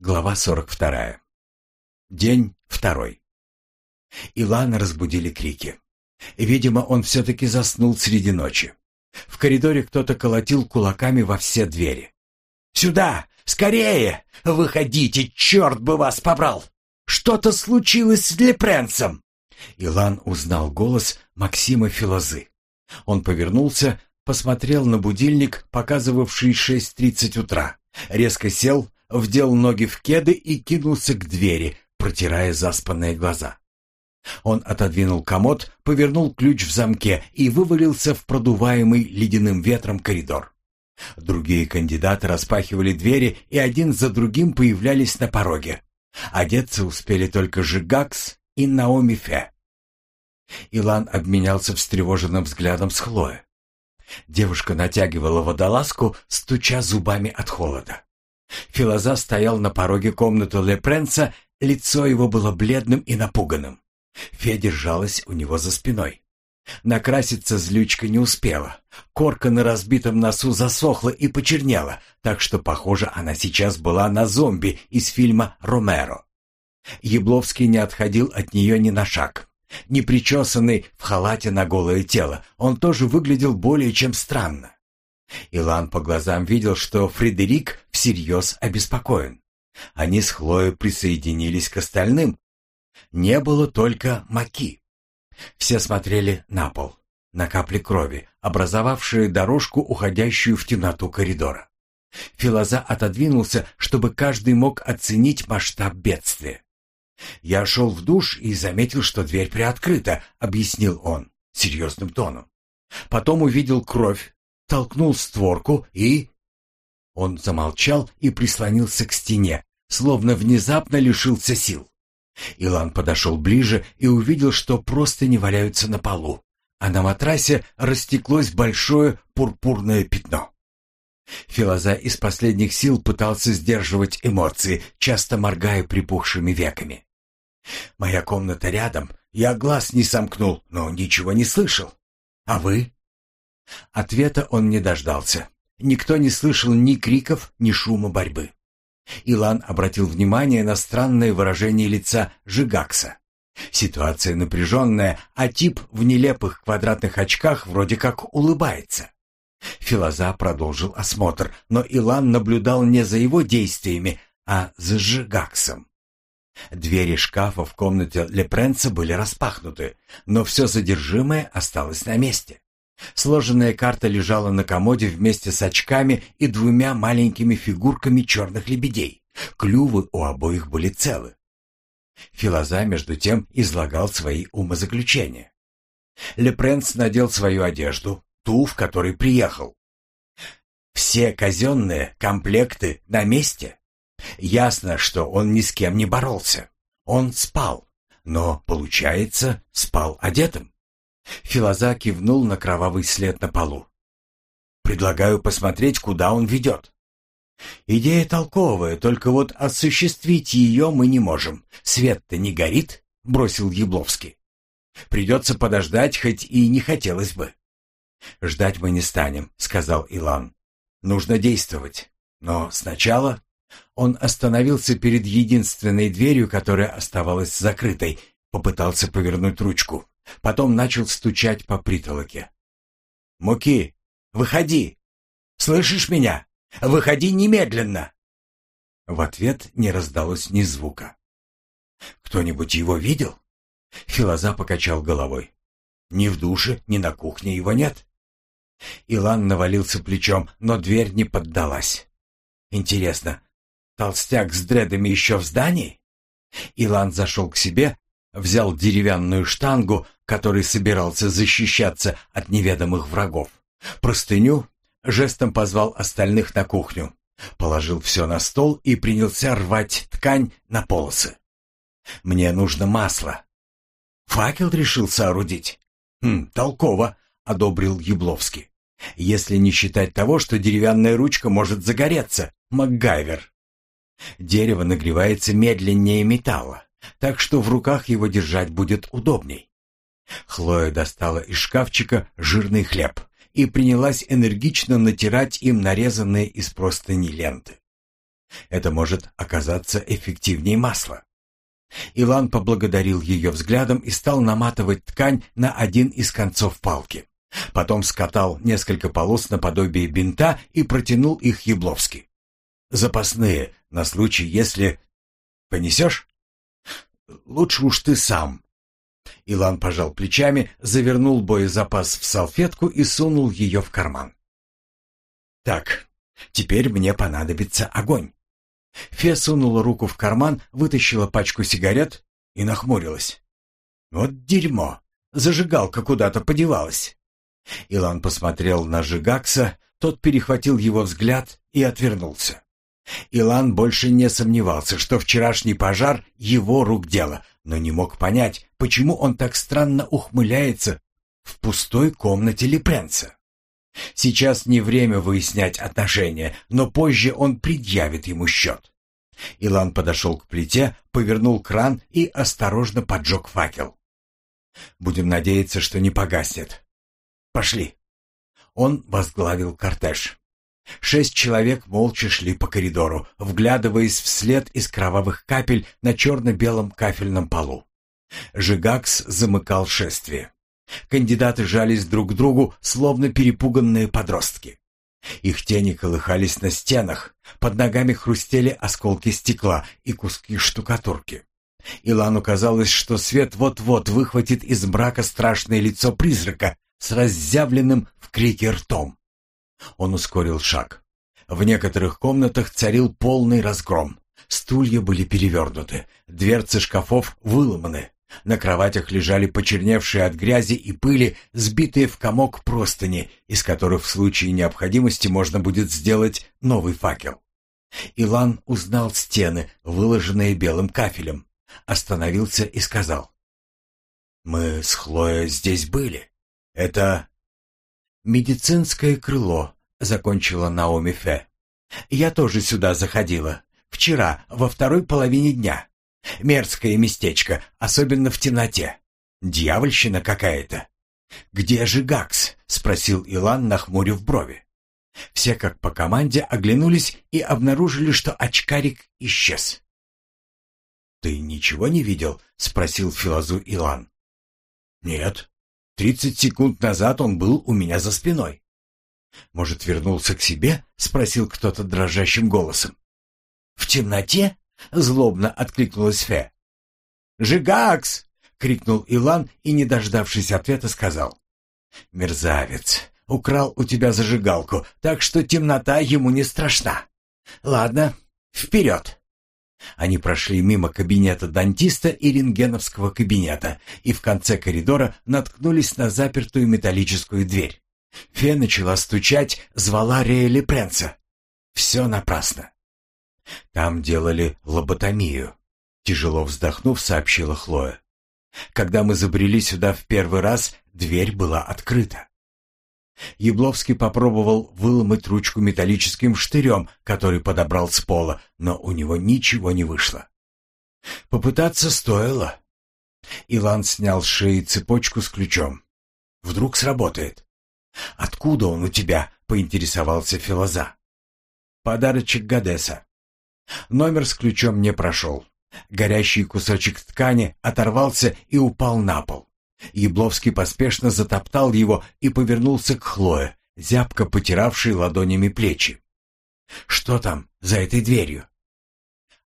Глава 42. День второй. Илана разбудили крики. Видимо, он все-таки заснул среди ночи. В коридоре кто-то колотил кулаками во все двери. «Сюда! Скорее! Выходите, черт бы вас побрал! Что-то случилось с Лепренцем!» Илан узнал голос Максима Филозы. Он повернулся, посмотрел на будильник, показывавший 6.30 утра, резко сел, вдел ноги в кеды и кинулся к двери, протирая заспанные глаза. Он отодвинул комод, повернул ключ в замке и вывалился в продуваемый ледяным ветром коридор. Другие кандидаты распахивали двери и один за другим появлялись на пороге. Одеться успели только Жигакс и Наоми Фе. Илан обменялся встревоженным взглядом с Хлоей. Девушка натягивала водолазку, стуча зубами от холода. Филоза стоял на пороге комнаты Лепренца, лицо его было бледным и напуганным. Фе держалась у него за спиной. Накраситься злючка не успела. Корка на разбитом носу засохла и почернела, так что, похоже, она сейчас была на зомби из фильма «Ромеро». Ябловский не отходил от нее ни на шаг. Непричесанный, в халате на голое тело, он тоже выглядел более чем странно. Илан по глазам видел, что Фредерик всерьез обеспокоен. Они с Хлоей присоединились к остальным. Не было только Маки. Все смотрели на пол, на капли крови, образовавшие дорожку, уходящую в темноту коридора. Филоза отодвинулся, чтобы каждый мог оценить масштаб бедствия. «Я шел в душ и заметил, что дверь приоткрыта», — объяснил он серьезным тоном. Потом увидел кровь, толкнул створку и... Он замолчал и прислонился к стене, словно внезапно лишился сил. Илан подошел ближе и увидел, что просто не валяются на полу, а на матрасе растеклось большое пурпурное пятно. Филоза из последних сил пытался сдерживать эмоции, часто моргая припухшими веками. «Моя комната рядом, я глаз не сомкнул, но ничего не слышал. А вы?» Ответа он не дождался. Никто не слышал ни криков, ни шума борьбы. Илан обратил внимание на странное выражение лица Жигакса. Ситуация напряженная, а тип в нелепых квадратных очках вроде как улыбается. Филоза продолжил осмотр, но Илан наблюдал не за его действиями, а за Жигаксом. Двери шкафа в комнате Лепренца были распахнуты, но все содержимое осталось на месте. Сложенная карта лежала на комоде вместе с очками и двумя маленькими фигурками черных лебедей. Клювы у обоих были целы. Филоза, между тем, излагал свои умозаключения. Лепренс надел свою одежду, ту, в которой приехал. Все казенные комплекты на месте. Ясно, что он ни с кем не боролся. Он спал, но, получается, спал одетым. Филоза кивнул на кровавый след на полу. «Предлагаю посмотреть, куда он ведет». «Идея толковая, только вот осуществить ее мы не можем. Свет-то не горит», — бросил Ябловский. «Придется подождать, хоть и не хотелось бы». «Ждать мы не станем», — сказал Илан. «Нужно действовать. Но сначала...» Он остановился перед единственной дверью, которая оставалась закрытой, попытался повернуть ручку. Потом начал стучать по притолоке. «Муки, выходи! Слышишь меня? Выходи немедленно!» В ответ не раздалось ни звука. «Кто-нибудь его видел?» Филоза покачал головой. «Ни в душе, ни на кухне его нет». Илан навалился плечом, но дверь не поддалась. «Интересно, толстяк с дредами еще в здании?» Илан зашел к себе, взял деревянную штангу, которой собирался защищаться от неведомых врагов, простыню, жестом позвал остальных на кухню, положил все на стол и принялся рвать ткань на полосы. «Мне нужно масло». «Факел решил соорудить?» «Хм, толково», — одобрил Ябловский. «Если не считать того, что деревянная ручка может загореться, МакГайвер». Дерево нагревается медленнее металла так что в руках его держать будет удобней. Хлоя достала из шкафчика жирный хлеб и принялась энергично натирать им нарезанные из простыни ленты. Это может оказаться эффективнее масла. Илан поблагодарил ее взглядом и стал наматывать ткань на один из концов палки. Потом скатал несколько полос наподобие бинта и протянул их Ябловски. «Запасные, на случай, если... Понесешь?» «Лучше уж ты сам». Илан пожал плечами, завернул боезапас в салфетку и сунул ее в карман. «Так, теперь мне понадобится огонь». Фе сунула руку в карман, вытащила пачку сигарет и нахмурилась. «Вот дерьмо! Зажигалка куда-то подевалась!» Илан посмотрел на Жигакса, тот перехватил его взгляд и отвернулся. Илан больше не сомневался, что вчерашний пожар — его рук дело, но не мог понять, почему он так странно ухмыляется в пустой комнате Лепренца. Сейчас не время выяснять отношения, но позже он предъявит ему счет. Илан подошел к плите, повернул кран и осторожно поджег факел. «Будем надеяться, что не погаснет. Пошли». Он возглавил кортеж. Шесть человек молча шли по коридору, вглядываясь вслед из кровавых капель на черно-белом кафельном полу. Жигакс замыкал шествие. Кандидаты жались друг к другу, словно перепуганные подростки. Их тени колыхались на стенах, под ногами хрустели осколки стекла и куски штукатурки. Илану казалось, что свет вот-вот выхватит из мрака страшное лицо призрака с разъявленным в крике ртом. Он ускорил шаг. В некоторых комнатах царил полный разгром. Стулья были перевернуты, дверцы шкафов выломаны. На кроватях лежали почерневшие от грязи и пыли, сбитые в комок простыни, из которых в случае необходимости можно будет сделать новый факел. Илан узнал стены, выложенные белым кафелем, остановился и сказал. «Мы с Хлоей здесь были. Это...» «Медицинское крыло», — закончила Наоми Фе. «Я тоже сюда заходила. Вчера, во второй половине дня. Мерзкое местечко, особенно в темноте. Дьявольщина какая-то. «Где же Гакс?» — спросил Илан, нахмурив брови. Все как по команде оглянулись и обнаружили, что очкарик исчез. «Ты ничего не видел?» — спросил Филозу Илан. «Нет. Тридцать секунд назад он был у меня за спиной». «Может, вернулся к себе?» — спросил кто-то дрожащим голосом. «В темноте?» — злобно откликнулась Фе. «Жигакс!» — крикнул Илан и, не дождавшись ответа, сказал. «Мерзавец! Украл у тебя зажигалку, так что темнота ему не страшна. Ладно, вперед!» Они прошли мимо кабинета дантиста и рентгеновского кабинета и в конце коридора наткнулись на запертую металлическую дверь. Фе начала стучать, звала Рея Пренца. Все напрасно. Там делали лоботомию. Тяжело вздохнув, сообщила Хлоя. Когда мы забрели сюда в первый раз, дверь была открыта. Ябловский попробовал выломать ручку металлическим штырем, который подобрал с пола, но у него ничего не вышло. Попытаться стоило. Илан снял с шеи цепочку с ключом. Вдруг сработает. «Откуда он у тебя?» — поинтересовался Филоза. «Подарочек Гадеса. Номер с ключом не прошел. Горящий кусочек ткани оторвался и упал на пол. Ябловский поспешно затоптал его и повернулся к Хлое, зябко потиравшей ладонями плечи. «Что там за этой дверью?»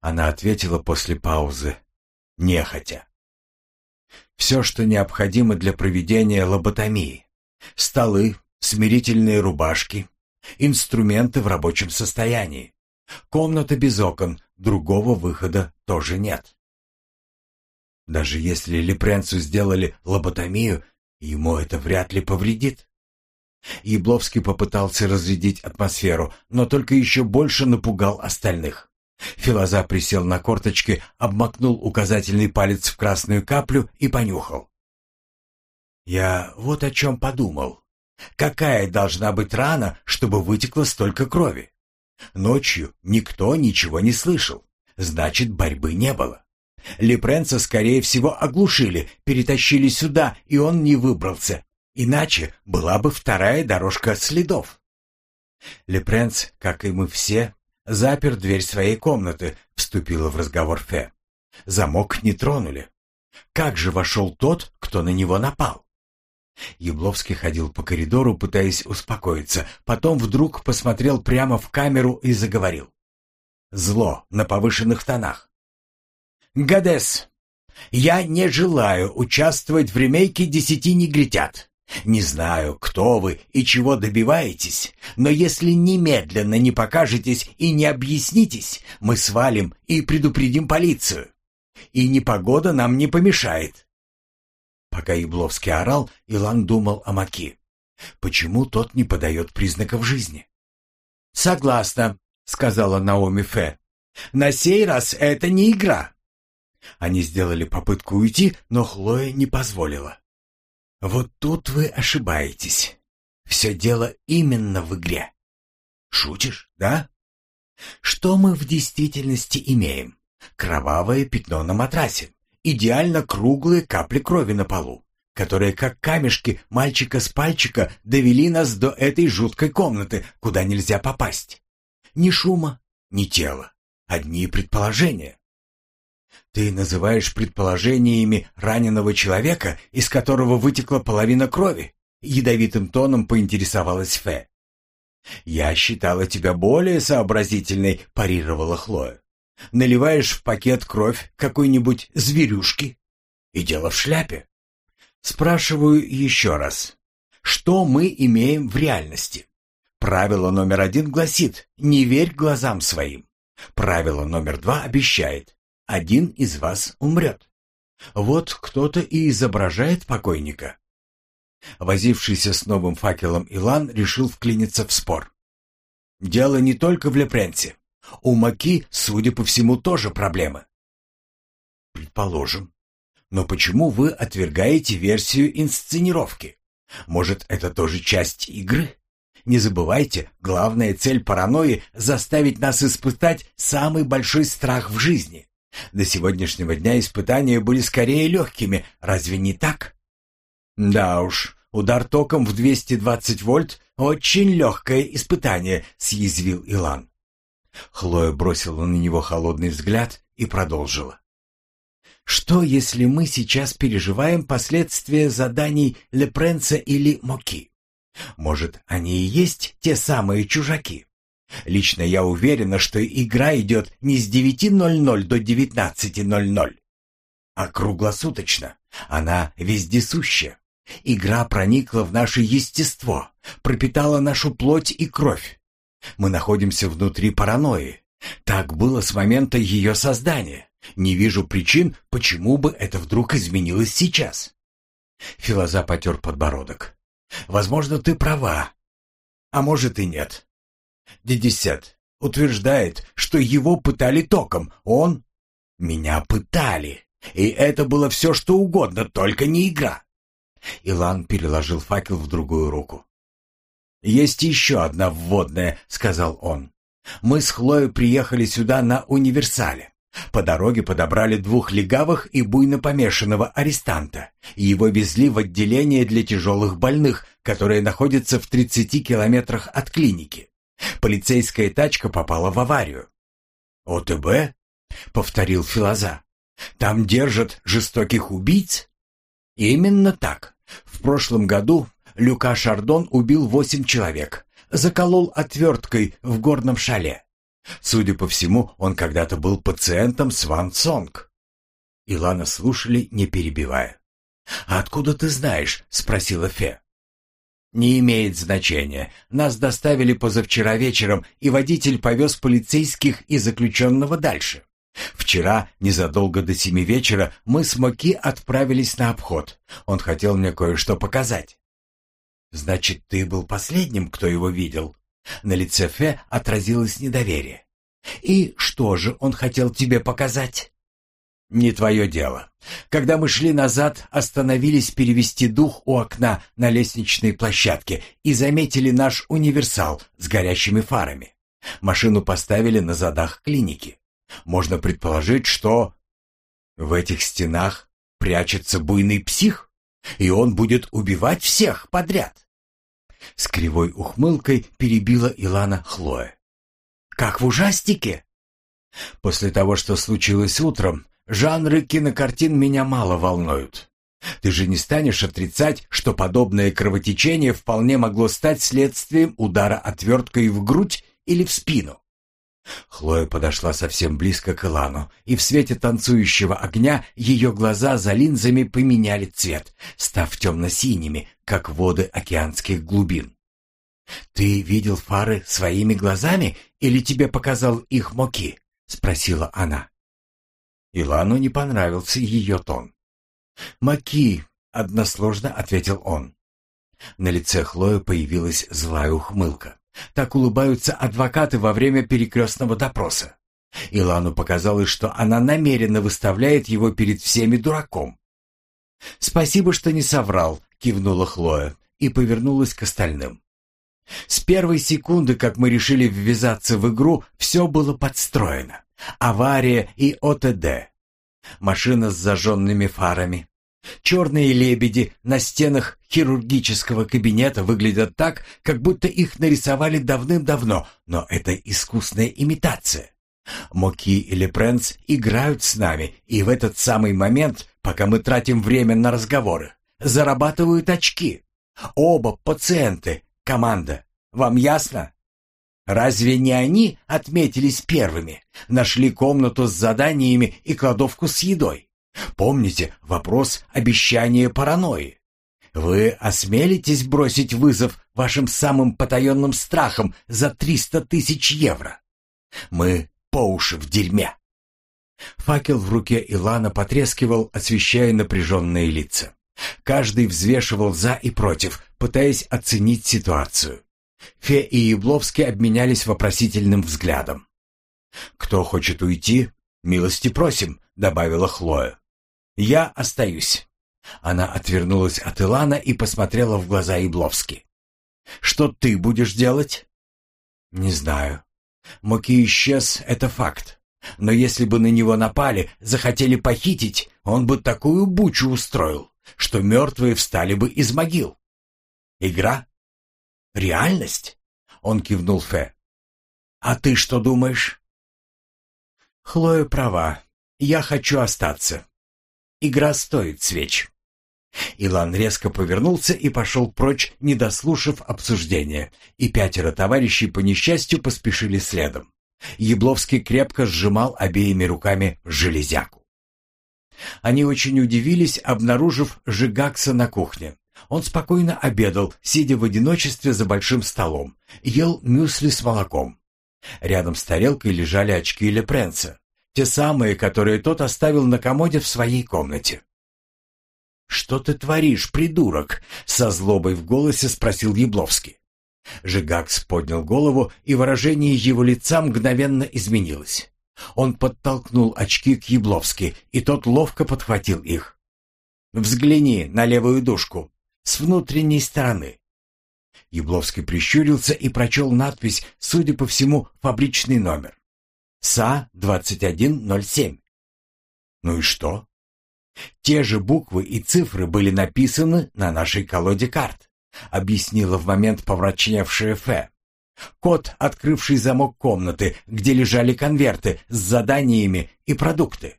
Она ответила после паузы, нехотя. «Все, что необходимо для проведения лоботомии. Столы, смирительные рубашки, инструменты в рабочем состоянии. Комната без окон, другого выхода тоже нет. Даже если Лепренцу сделали лоботомию, ему это вряд ли повредит. Ябловский попытался разрядить атмосферу, но только еще больше напугал остальных. Филоза присел на корточки, обмакнул указательный палец в красную каплю и понюхал. «Я вот о чем подумал. Какая должна быть рана, чтобы вытекло столько крови? Ночью никто ничего не слышал, значит, борьбы не было. Лепренца, скорее всего, оглушили, перетащили сюда, и он не выбрался. Иначе была бы вторая дорожка следов. Лепренц, как и мы все, Запер дверь своей комнаты, вступила в разговор Фе. Замок не тронули. Как же вошел тот, кто на него напал? Ябловский ходил по коридору, пытаясь успокоиться, потом вдруг посмотрел прямо в камеру и заговорил. Зло на повышенных тонах. «Гадес, я не желаю участвовать в ремейке «Десяти негритят». Не знаю, кто вы и чего добиваетесь, но если немедленно не покажетесь и не объяснитесь, мы свалим и предупредим полицию. И непогода нам не помешает. Пока Ябловский орал, Илан думал о Маки. Почему тот не подает признаков жизни? «Согласна», — сказала Наоми Фе. «На сей раз это не игра». Они сделали попытку уйти, но Хлоя не позволила. «Вот тут вы ошибаетесь. Все дело именно в игре». «Шутишь, да?» «Что мы в действительности имеем? Кровавое пятно на матрасе идеально круглые капли крови на полу, которые, как камешки мальчика с пальчика, довели нас до этой жуткой комнаты, куда нельзя попасть. Ни шума, ни тела, одни предположения. Ты называешь предположениями раненого человека, из которого вытекла половина крови? Ядовитым тоном поинтересовалась Фе. «Я считала тебя более сообразительной», — парировала Хлоя. Наливаешь в пакет кровь какой-нибудь зверюшки, и дело в шляпе. Спрашиваю еще раз, что мы имеем в реальности? Правило номер один гласит «не верь глазам своим». Правило номер два обещает «один из вас умрет». Вот кто-то и изображает покойника. Возившийся с новым факелом Илан решил вклиниться в спор. Дело не только в Лепренсе. У Маки, судя по всему, тоже проблемы. Предположим. Но почему вы отвергаете версию инсценировки? Может, это тоже часть игры? Не забывайте, главная цель паранойи — заставить нас испытать самый большой страх в жизни. До сегодняшнего дня испытания были скорее легкими, разве не так? Да уж, удар током в 220 вольт — очень легкое испытание, съязвил Илан. Хлоя бросила на него холодный взгляд и продолжила. Что, если мы сейчас переживаем последствия заданий Лепренца или Моки? Может, они и есть те самые чужаки? Лично я уверена, что игра идет не с 9.00 до 19.00, а круглосуточно. Она вездесуща. Игра проникла в наше естество, пропитала нашу плоть и кровь. Мы находимся внутри паранойи. Так было с момента ее создания. Не вижу причин, почему бы это вдруг изменилось сейчас. Филоза потер подбородок. Возможно, ты права. А может и нет. Дедесет утверждает, что его пытали током. Он... Меня пытали. И это было все, что угодно, только не игра. Илан переложил факел в другую руку. «Есть еще одна вводная», — сказал он. «Мы с Хлоей приехали сюда на универсале. По дороге подобрали двух легавых и буйно помешанного арестанта. Его везли в отделение для тяжелых больных, которое находится в 30 километрах от клиники. Полицейская тачка попала в аварию. «ОТБ?» — повторил Филоза. «Там держат жестоких убийц?» «Именно так. В прошлом году Люка Шардон убил восемь человек, заколол отверткой в горном шале. Судя по всему, он когда-то был пациентом Сван Сонг. Илана слушали, не перебивая. «А откуда ты знаешь?» — спросила Фе. «Не имеет значения. Нас доставили позавчера вечером, и водитель повез полицейских и заключенного дальше. Вчера, незадолго до семи вечера, мы с Моки отправились на обход. Он хотел мне кое-что показать. «Значит, ты был последним, кто его видел?» На лице Фе отразилось недоверие. «И что же он хотел тебе показать?» «Не твое дело. Когда мы шли назад, остановились перевести дух у окна на лестничной площадке и заметили наш универсал с горящими фарами. Машину поставили на задах клиники. Можно предположить, что в этих стенах прячется буйный псих?» И он будет убивать всех подряд. С кривой ухмылкой перебила Илана Хлоя. как в ужастике. После того, что случилось утром, жанры кинокартин меня мало волнуют. Ты же не станешь отрицать, что подобное кровотечение вполне могло стать следствием удара отверткой в грудь или в спину. Хлоя подошла совсем близко к Илану, и в свете танцующего огня ее глаза за линзами поменяли цвет, став темно-синими, как воды океанских глубин. «Ты видел фары своими глазами или тебе показал их Моки?» — спросила она. Илану не понравился ее тон. «Маки», — односложно ответил он. На лице Хлои появилась злая ухмылка. Так улыбаются адвокаты во время перекрестного допроса. Илану показалось, что она намеренно выставляет его перед всеми дураком. «Спасибо, что не соврал», — кивнула Хлоя и повернулась к остальным. С первой секунды, как мы решили ввязаться в игру, все было подстроено. Авария и ОТД. Машина с зажженными фарами. Черные лебеди на стенах хирургического кабинета выглядят так, как будто их нарисовали давным-давно, но это искусная имитация. Моки или Пренс играют с нами, и в этот самый момент, пока мы тратим время на разговоры, зарабатывают очки. Оба пациенты, команда. Вам ясно? Разве не они отметились первыми, нашли комнату с заданиями и кладовку с едой? Помните вопрос обещания паранойи? Вы осмелитесь бросить вызов вашим самым потаенным страхам за 300 тысяч евро? Мы по уши в дерьме. Факел в руке Илана потрескивал, освещая напряженные лица. Каждый взвешивал за и против, пытаясь оценить ситуацию. Фе и Ябловский обменялись вопросительным взглядом. «Кто хочет уйти, милости просим», — добавила Хлоя. «Я остаюсь». Она отвернулась от Илана и посмотрела в глаза Ябловски. «Что ты будешь делать?» «Не знаю. Моки исчез, это факт. Но если бы на него напали, захотели похитить, он бы такую бучу устроил, что мертвые встали бы из могил. Игра? Реальность? Он кивнул Фе. А ты что думаешь? Хлоя права. Я хочу остаться. Игра стоит свеч. Илан резко повернулся и пошел прочь, не дослушав обсуждения, и пятеро товарищей по несчастью поспешили следом. Ябловский крепко сжимал обеими руками железяку. Они очень удивились, обнаружив Жигакса на кухне. Он спокойно обедал, сидя в одиночестве за большим столом, ел мюсли с молоком. Рядом с тарелкой лежали очки Лепренца, те самые, которые тот оставил на комоде в своей комнате. «Что ты творишь, придурок?» — со злобой в голосе спросил Ябловский. Жигакс поднял голову, и выражение его лица мгновенно изменилось. Он подтолкнул очки к Ябловски, и тот ловко подхватил их. «Взгляни на левую дужку с внутренней стороны. Ябловский прищурился и прочел надпись, судя по всему, фабричный номер. СА-2107. Ну и что? Те же буквы и цифры были написаны на нашей колоде карт, объяснила в момент помрачневшая Фе. Код, открывший замок комнаты, где лежали конверты с заданиями и продукты.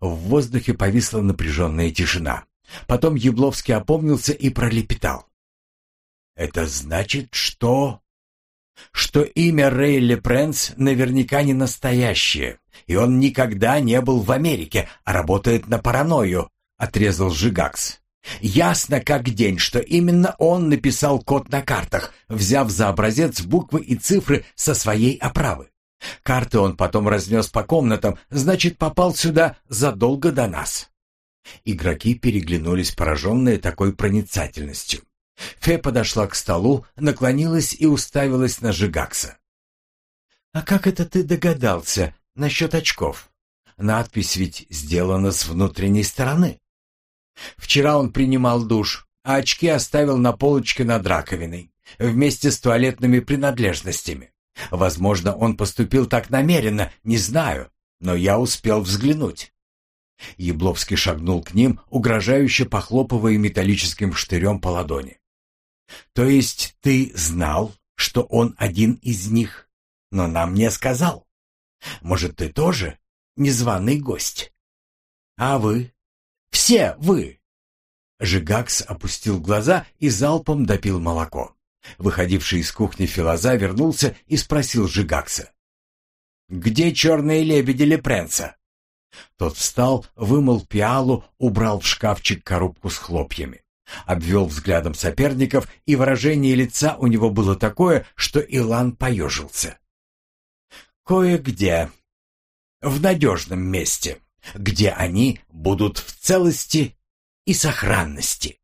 В воздухе повисла напряженная тишина. Потом Ябловский опомнился и пролепетал. «Это значит, что...» «Что имя Рейли Прэнс наверняка не настоящее, и он никогда не был в Америке, а работает на паранойю», — отрезал Жигакс. «Ясно как день, что именно он написал код на картах, взяв за образец буквы и цифры со своей оправы. Карты он потом разнес по комнатам, значит, попал сюда задолго до нас». Игроки переглянулись, пораженные такой проницательностью. Фе подошла к столу, наклонилась и уставилась на Жигакса. «А как это ты догадался насчет очков? Надпись ведь сделана с внутренней стороны. Вчера он принимал душ, а очки оставил на полочке над раковиной, вместе с туалетными принадлежностями. Возможно, он поступил так намеренно, не знаю, но я успел взглянуть. Ябловский шагнул к ним, угрожающе похлопывая металлическим штырем по ладони. «То есть ты знал, что он один из них?» но нам не сказал. Может, ты тоже незваный гость? А вы? Все вы!» Жигакс опустил глаза и залпом допил молоко. Выходивший из кухни Филоза вернулся и спросил Жигакса. «Где черные лебеди Лепренца?» Тот встал, вымыл пиалу, убрал в шкафчик коробку с хлопьями. Обвел взглядом соперников, и выражение лица у него было такое, что Илан поежился. «Кое-где. В надежном месте, где они будут в целости и сохранности».